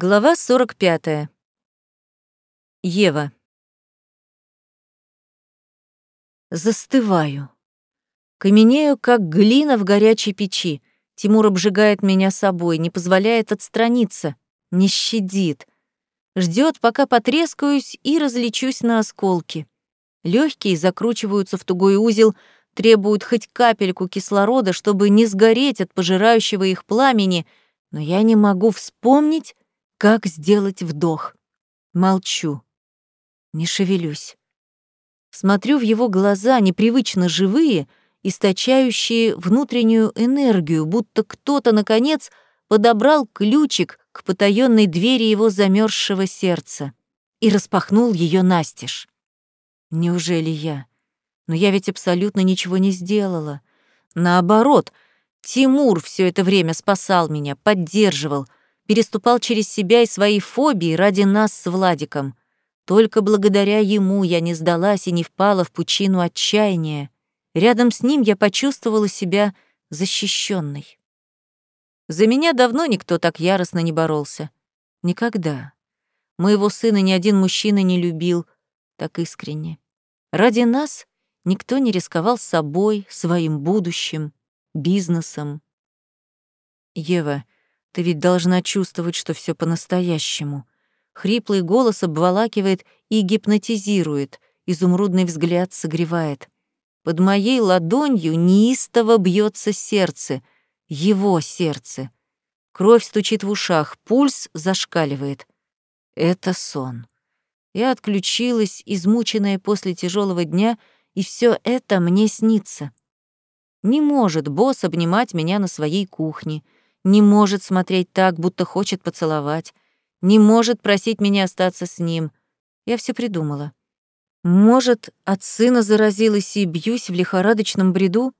Глава 45. Ева. Застываю. Каменею, как глина в горячей печи. Тимур обжигает меня собой, не позволяет отстраниться, не щадит. Ждет, пока потрескаюсь и различусь на осколки. Легкие закручиваются в тугой узел, требуют хоть капельку кислорода, чтобы не сгореть от пожирающего их пламени, но я не могу вспомнить, как сделать вдох? Молчу. Не шевелюсь. Смотрю в его глаза, непривычно живые, источающие внутреннюю энергию, будто кто-то, наконец, подобрал ключик к потаенной двери его замерзшего сердца и распахнул ее настежь. Неужели я? Но я ведь абсолютно ничего не сделала. Наоборот, Тимур все это время спасал меня, поддерживал — переступал через себя и свои фобии ради нас с Владиком. Только благодаря ему я не сдалась и не впала в пучину отчаяния. Рядом с ним я почувствовала себя защищенной. За меня давно никто так яростно не боролся. Никогда. Моего сына ни один мужчина не любил так искренне. Ради нас никто не рисковал собой, своим будущим, бизнесом. Ева, ты ведь должна чувствовать, что все по-настоящему. Хриплый голос обволакивает и гипнотизирует, изумрудный взгляд согревает. Под моей ладонью неистово бьется сердце, его сердце. Кровь стучит в ушах, пульс зашкаливает. Это сон. Я отключилась, измученная после тяжелого дня, и все это мне снится. Не может босс обнимать меня на своей кухне — не может смотреть так, будто хочет поцеловать, не может просить меня остаться с ним. Я все придумала. Может, от сына заразилась и бьюсь в лихорадочном бреду?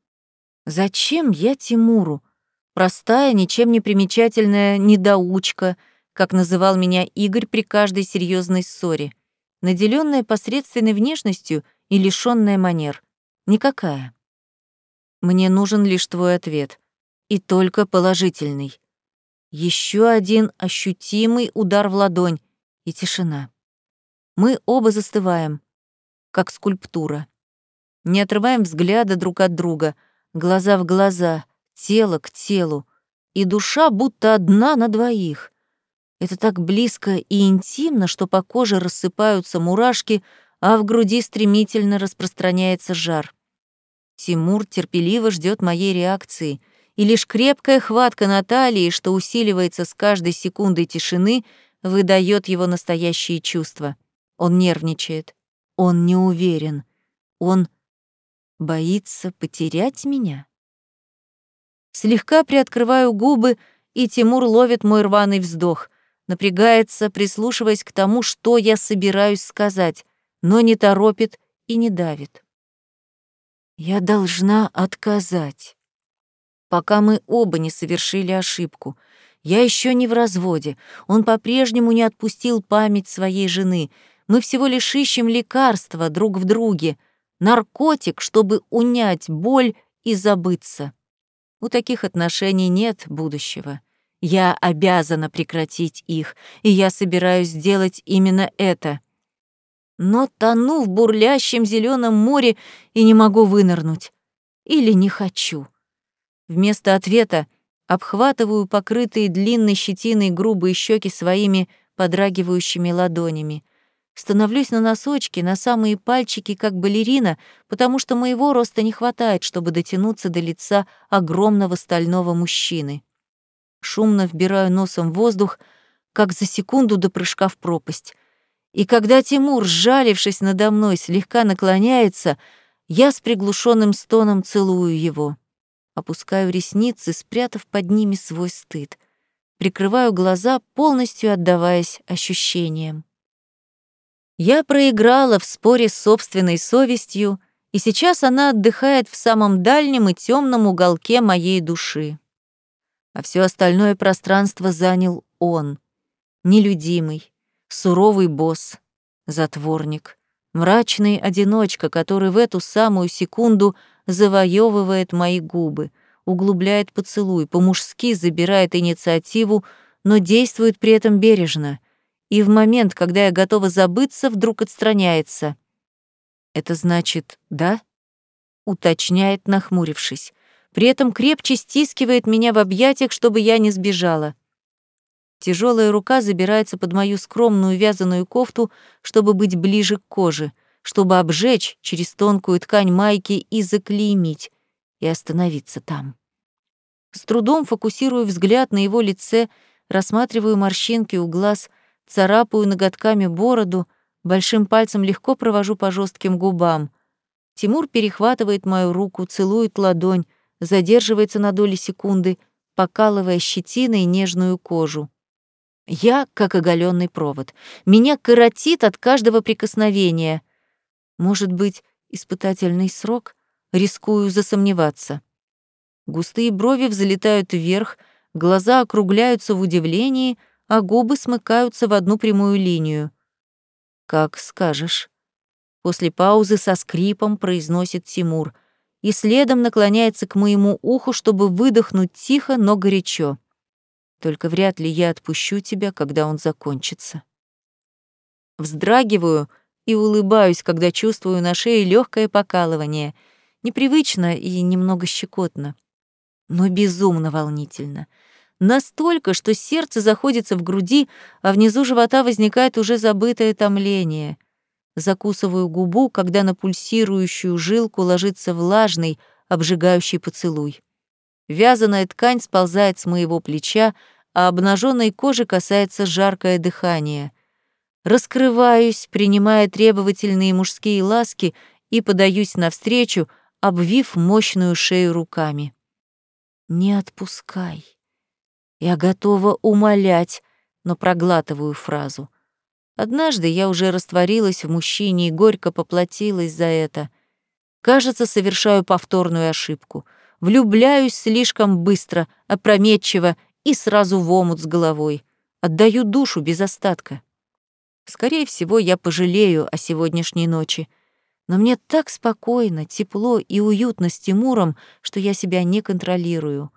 Зачем я Тимуру? Простая, ничем не примечательная недоучка, как называл меня Игорь при каждой серьезной ссоре, наделенная посредственной внешностью и лишённая манер. Никакая. Мне нужен лишь твой ответ и только положительный. Еще один ощутимый удар в ладонь и тишина. Мы оба застываем, как скульптура. Не отрываем взгляда друг от друга, глаза в глаза, тело к телу, и душа будто одна на двоих. Это так близко и интимно, что по коже рассыпаются мурашки, а в груди стремительно распространяется жар. Тимур терпеливо ждет моей реакции — и лишь крепкая хватка Натальи, что усиливается с каждой секундой тишины, выдает его настоящие чувства. Он нервничает, он не уверен, он боится потерять меня. Слегка приоткрываю губы, и Тимур ловит мой рваный вздох, напрягается, прислушиваясь к тому, что я собираюсь сказать, но не торопит и не давит. Я должна отказать пока мы оба не совершили ошибку. Я еще не в разводе. Он по-прежнему не отпустил память своей жены. Мы всего лишь ищем лекарства друг в друге, наркотик, чтобы унять боль и забыться. У таких отношений нет будущего. Я обязана прекратить их, и я собираюсь сделать именно это. Но тону в бурлящем зеленом море и не могу вынырнуть. Или не хочу. Вместо ответа обхватываю покрытые длинной щетиной грубые щеки своими подрагивающими ладонями. Становлюсь на носочки, на самые пальчики, как балерина, потому что моего роста не хватает, чтобы дотянуться до лица огромного стального мужчины. Шумно вбираю носом воздух, как за секунду до прыжка в пропасть. И когда Тимур, сжалившись надо мной, слегка наклоняется, я с приглушенным стоном целую его. Опускаю ресницы, спрятав под ними свой стыд. Прикрываю глаза, полностью отдаваясь ощущениям. Я проиграла в споре с собственной совестью, и сейчас она отдыхает в самом дальнем и темном уголке моей души. А все остальное пространство занял он, нелюдимый, суровый босс, затворник, мрачный одиночка, который в эту самую секунду завоевывает мои губы, углубляет поцелуй, по-мужски забирает инициативу, но действует при этом бережно. И в момент, когда я готова забыться, вдруг отстраняется. «Это значит, да?» — уточняет, нахмурившись. При этом крепче стискивает меня в объятиях, чтобы я не сбежала. Тяжелая рука забирается под мою скромную вязаную кофту, чтобы быть ближе к коже, чтобы обжечь через тонкую ткань майки и заклеймить, и остановиться там. С трудом фокусирую взгляд на его лице, рассматриваю морщинки у глаз, царапаю ноготками бороду, большим пальцем легко провожу по жестким губам. Тимур перехватывает мою руку, целует ладонь, задерживается на доли секунды, покалывая щетиной нежную кожу. Я как оголенный провод. Меня коротит от каждого прикосновения. Может быть, испытательный срок? Рискую засомневаться. Густые брови взлетают вверх, глаза округляются в удивлении, а губы смыкаются в одну прямую линию. «Как скажешь». После паузы со скрипом произносит Тимур и следом наклоняется к моему уху, чтобы выдохнуть тихо, но горячо. Только вряд ли я отпущу тебя, когда он закончится. Вздрагиваю и улыбаюсь, когда чувствую на шее легкое покалывание. Непривычно и немного щекотно, но безумно волнительно. Настолько, что сердце заходится в груди, а внизу живота возникает уже забытое томление. Закусываю губу, когда на пульсирующую жилку ложится влажный, обжигающий поцелуй. Вязаная ткань сползает с моего плеча, а обнаженной кожи касается жаркое дыхание. Раскрываюсь, принимая требовательные мужские ласки и подаюсь навстречу, обвив мощную шею руками. «Не отпускай». Я готова умолять, но проглатываю фразу. Однажды я уже растворилась в мужчине и горько поплатилась за это. Кажется, совершаю повторную ошибку — Влюбляюсь слишком быстро, опрометчиво и сразу в омут с головой. Отдаю душу без остатка. Скорее всего, я пожалею о сегодняшней ночи. Но мне так спокойно, тепло и уютно с Тимуром, что я себя не контролирую.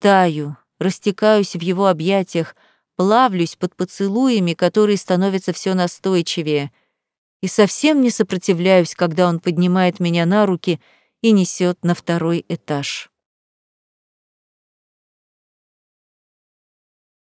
Таю, растекаюсь в его объятиях, плавлюсь под поцелуями, которые становятся все настойчивее, и совсем не сопротивляюсь, когда он поднимает меня на руки — и несет на второй этаж.